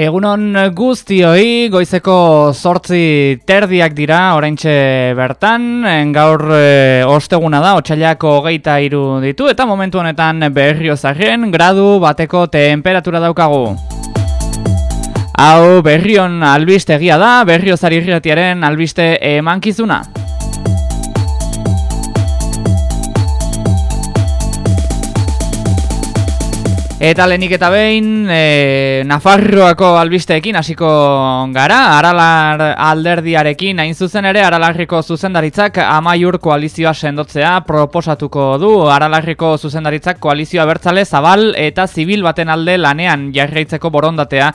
Egunon guztioi, goizeko sortzi terdiak dira, oraintxe bertan, gaur e, osteguna da, otxailako geita iru ditu, eta momentu honetan berrio zarren, gradu bateko temperatura daukagu. Hau berrion albiste egia da, berrio zarirriatiaren albiste emankizuna. Eta lehenik eta behin, e, Nafarroako albisteekin hasiko gara, Aralar alderdiarekin hain zuzen ere, Aralarriko zuzendaritzak amaiur koalizioa sendotzea proposatuko du. Aralarriko zuzendaritzak koalizioa bertzale zabal eta zibil baten alde lanean jarraitzeko borondatea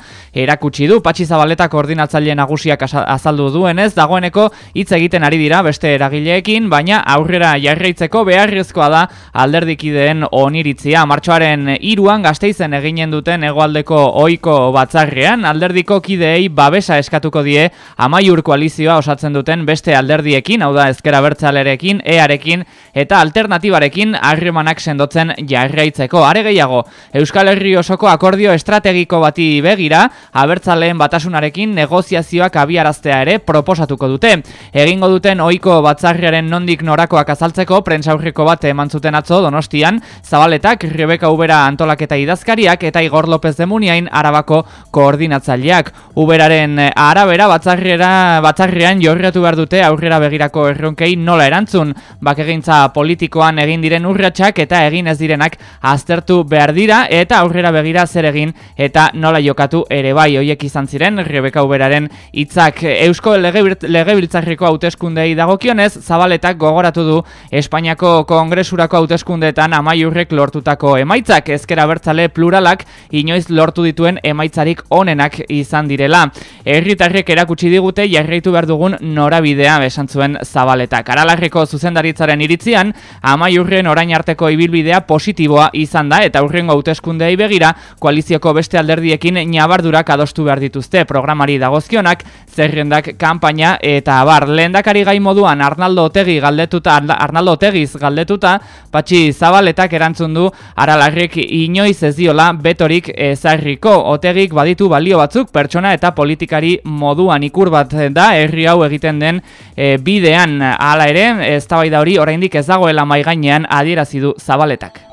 erakutsi du. Patxi zabaleta koordinatzaile nagusiak azaldu duenez, dagoeneko hitz egiten ari dira beste eragileekin, baina aurrera jarraitzeko beharrezkoa da alderdikideen oniritzia. Martxoaren iruan gazteizen eginen duten egoaldeko oiko batzarrean, alderdiko kideei babesa eskatuko die amaiur koalizioa osatzen duten beste alderdiekin, hau da ezkera bertzalerekin, earekin eta alternatibarekin harremanak sendotzen jarraitzeko. Are gehiago, Euskal Herri osoko akordio estrategiko bati begira, abertzaleen batasunarekin negoziazioak abiaraztea ere proposatuko dute. Egingo duten oiko batzarriaren nondik norakoak azaltzeko, prentsaurriko bat eman zuten atzo donostian, zabaletak Rebeka Ubera antolaketa idazkariak eta Igor López de Muniain arabako koordinatzaileak. Uberaren arabera batzarriera, batzarrian jorriatu behar dute aurrera begirako erronkei nola erantzun. Bakegintza politikoan egin diren urratsak eta egin ez direnak aztertu behar dira eta aurrera begira zer egin eta nola jokatu ere bai hoiek izan ziren Rebeka Uberaren hitzak Eusko Legebiltzarriko hauteskundei dagokionez Zabaletak gogoratu du Espainiako Kongresurako hauteskundeetan amaiurrek lortutako emaitzak ezkera bertza abertzale pluralak inoiz lortu dituen emaitzarik onenak izan direla. Herritarrek erakutsi digute jarraitu behar dugun norabidea besan zuen zabaletak. Aralarreko zuzendaritzaren iritzian, amaiurren orain arteko ibilbidea positiboa izan da eta urrengo hauteskundei begira koalizioko beste alderdiekin nabardurak adostu behar dituzte programari dagozkionak, zerrendak kanpaina eta abar lehendakari gai moduan Arnaldo Otegi galdetuta Arnaldo Otegiz galdetuta patxi zabaletak erantzun du aralarrek inoiz ez diola betorik ezarriko. Otegik baditu balio batzuk pertsona eta politikari moduan ikur bat da herri hau egiten den e, bidean hala ere eztabaida hori oraindik ez dagoela mai gainean adierazi du Zabaletak.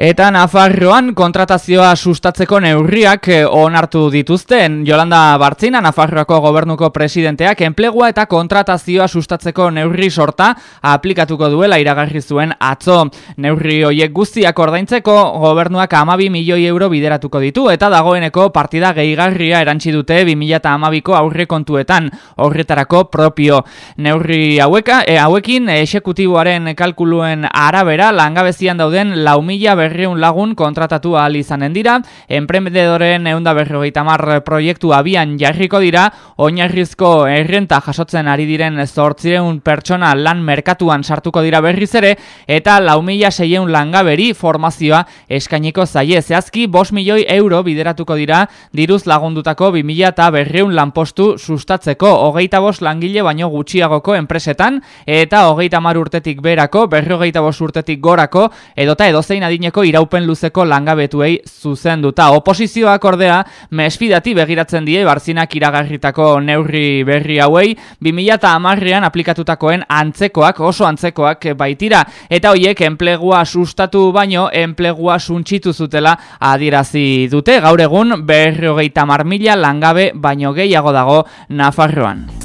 Eta Nafarroan kontratazioa sustatzeko neurriak eh, onartu dituzten. Jolanda Bartzina, Nafarroako gobernuko presidenteak, enplegua eta kontratazioa sustatzeko neurri sorta aplikatuko duela iragarri zuen atzo. Neurri hoiek guztiak ordaintzeko gobernuak amabi milioi euro bideratuko ditu eta dagoeneko partida gehigarria erantzi dute 2012ko aurre kontuetan horretarako propio. Neurri haueka, e, hauekin esekutiboaren kalkuluen arabera langabezian dauden lau mila berreun lagun kontratatu ahal izanen dira, enpremendedoren eunda berrogeita mar proiektu abian jarriko dira, oinarrizko errenta jasotzen ari diren zortzireun pertsona lan merkatuan sartuko dira berriz ere, eta lau mila seieun langaberi formazioa eskainiko zaie. Zehazki, bos milioi euro bideratuko dira diruz lagundutako bi mila eta berreun lanpostu sustatzeko. Hogeita bos langile baino gutxiagoko enpresetan, eta hogeita mar urtetik berako, berrogeita bos urtetik gorako, edota edozein adineko iraupen luzeko langabetuei zuzenduta. Oposizioak ordea mesfidati begiratzen die barzinak iragarritako neurri berri hauei 2010ean aplikatutakoen antzekoak oso antzekoak baitira eta hoiek enplegua sustatu baino enplegua suntsitu zutela adierazi dute gaur egun 50.000 langabe baino gehiago dago Nafarroan.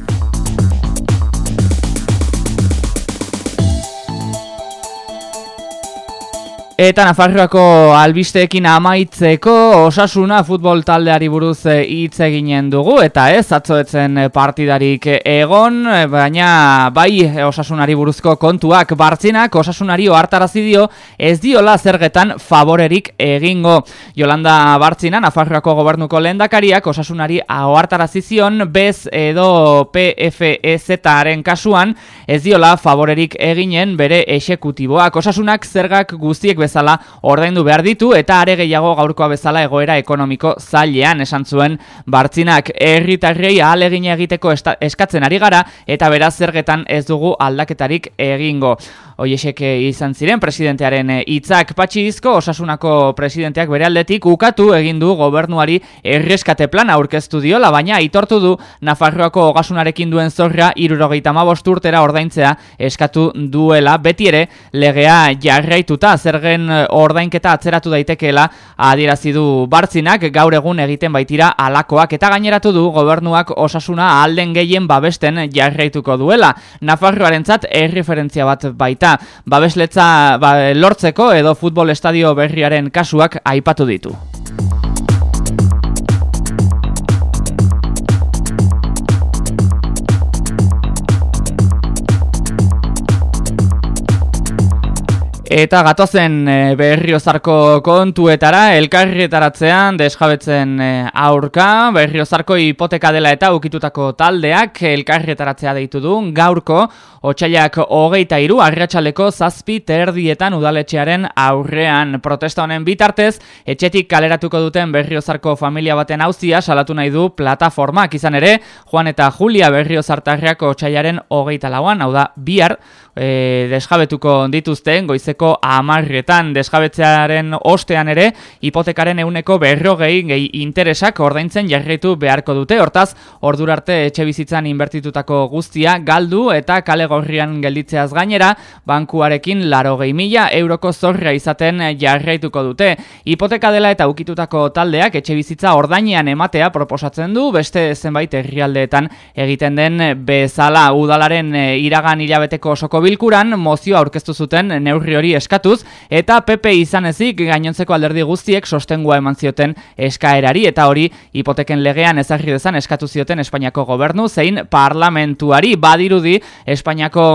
Eta Nafarroako albisteekin amaitzeko osasuna futbol taldeari buruz eh, hitz eginen dugu. Eta ez atzoetzen partidarik egon, baina bai osasunari buruzko kontuak. Bartzinak osasunari ohartarazi dio ez diola zergetan favorerik egingo. Jolanda Bartzina Nafarroako gobernuko lehendakariak osasunari ohartarazi zion bez edo PFEZaren kasuan ez diola favorerik eginen bere esekutiboak osasunak zergak guztiek bezala ordaindu behar ditu eta are gehiago gaurkoa bezala egoera ekonomiko zailean esan zuen Bartzinak. Herritarrei ahalegin egiteko eskatzen ari gara eta beraz zergetan ez dugu aldaketarik egingo. Oiesek izan ziren presidentearen hitzak. Patxizko osasunako presidenteak bere aldetik ukatu egin du gobernuari erreskate plan aurkeztu diola, baina aitortu du Nafarroako ogasunarekin duen zorra irurogeita urtera ordaintzea eskatu duela, beti ere legea jarraituta zergen ordainketa atzeratu daitekeela adierazi du bartzinak gaur egun egiten baitira alakoak eta gaineratu du gobernuak osasuna alden gehien babesten jarraituko duela. Nafarroarentzat erreferentzia bat baita babesletza ba, lortzeko edo futbol estadio berriaren kasuak aipatu ditu. Eta gatozen e, berriozarko kontuetara, elkarrietaratzean desjabetzen e, aurka, berriozarko hipoteka dela eta ukitutako taldeak elkarrietaratzea deitu du, gaurko, otxailak hogeita iru, arratsaleko zazpi terdietan udaletxearen aurrean. Protesta honen bitartez, etxetik kaleratuko duten berriozarko familia baten hauzia salatu nahi du plataformak. Izan ere, Juan eta Julia berriozartarriak otxailaren hogeita lauan, hau da, bihar, e, desjabetuko dituzten, goizeko amarretan desjabetzearen ostean ere, hipotekaren euneko berrogei gehi interesak ordaintzen jarraitu beharko dute, hortaz, ordurarte etxe bizitzan inbertitutako guztia galdu eta kale gorrian gelditzeaz gainera, bankuarekin laro gehi mila euroko zorra izaten jarraituko dute. Hipoteka dela eta ukitutako taldeak etxe bizitza ordainean ematea proposatzen du, beste zenbait herrialdeetan. Egiten den bezala udalaren iragan hilabeteko osoko bilkuran mozio aurkeztu zuten neurri hori eskatuz eta PP izan ezik gainontzeko alderdi guztiek sostengua eman zioten eskaerari eta hori hipoteken legean ezagri dezan eskatu zioten Espainiako gobernu zein parlamentuari. Badirudi Espainiako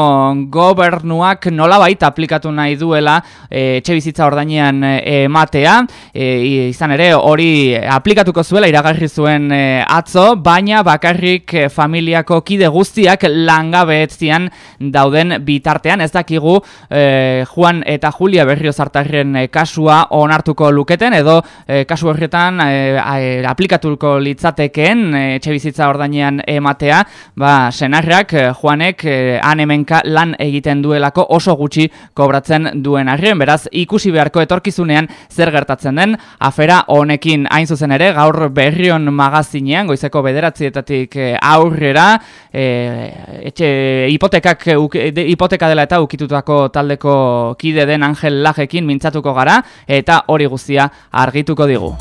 gobernuak nolabait aplikatu nahi duela e, etxe bizitza ordainean e, ematea. E, izan ere hori aplikatuko zuela iragarri zuen e, atzo baina bakarrik familiako kide guztiak langabeetzian dauden bi bitartean. Ez dakigu e, Juan eta Julia Berriozartarren e, kasua onartuko luketen edo e, kasu horretan e, aplikatuko litzatekeen etxe bizitza ordainean ematea, ba senarrak Juanek han hemenka lan egiten duelako oso gutxi kobratzen duen arren, beraz ikusi beharko etorkizunean zer gertatzen den afera honekin. Hain zuzen ere gaur berrion magazinean goizeko bederatzietatik aurrera e, etxe hipotekak hipoteka dela eta ukitutako taldeko kide den Angel Lajekin mintzatuko gara eta hori guztia argituko digu.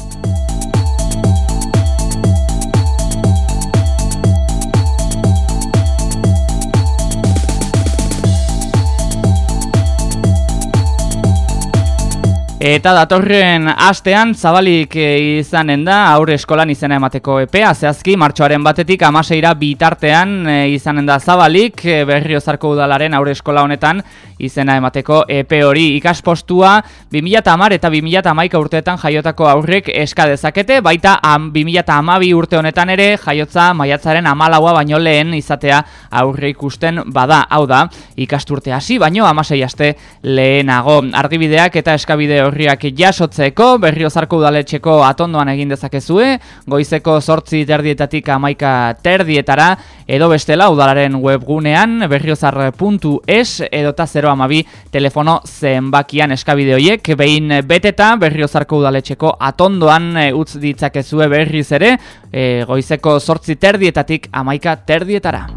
Eta datorren astean zabalik eh, izanen da aurre eskolan izena emateko epea, zehazki martxoaren batetik amaseira bitartean eh, izanen da zabalik eh, berriozarko udalaren aurre eskola honetan izena emateko epe hori. Ikaspostua 2000 eta 2000 amaika urteetan jaiotako aurrek eska dezakete, baita 2000 amabi urte honetan ere jaiotza maiatzaren amalaua baino lehen izatea aurre ikusten bada, hau da, ikasturte hasi baino amasei aste lehenago. Argibideak eta eskabide horriak jasotzeko, berriozarko udaletxeko atondoan egin dezakezue, goizeko sortzi terdietatik amaika terdietara, edo bestela udalaren webgunean berriozar.es edota 0 amabi telefono zenbakian eskabide horiek, behin beteta berriozarko udaletxeko atondoan e, utz ditzakezue berriz ere, e, goizeko sortzi terdietatik amaika terdietara.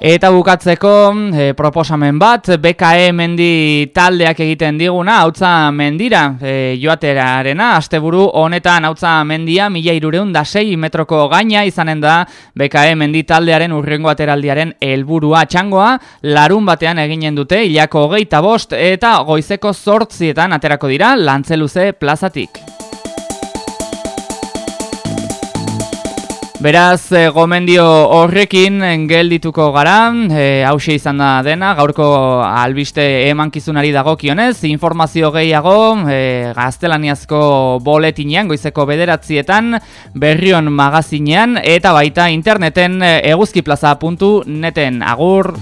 Eta bukatzeko e, proposamen bat, BKE mendi taldeak egiten diguna, hautza mendira e, joaterarena, asteburu honetan hautza mendia, mila irureun da sei metroko gaina izanen da BKE mendi taldearen urrengo ateraldiaren helburua txangoa, larun batean eginen dute, hilako hogeita bost eta goizeko zortzietan aterako dira, lantzeluze plazatik. Beraz, e, gomendio horrekin geldituko gara, e, hause izan da dena, gaurko albiste emankizunari dagokionez, informazio gehiago e, gaztelaniazko boletinean, goizeko bederatzietan, berrion magazinean, eta baita interneten eguzkiplaza.neten. Agur!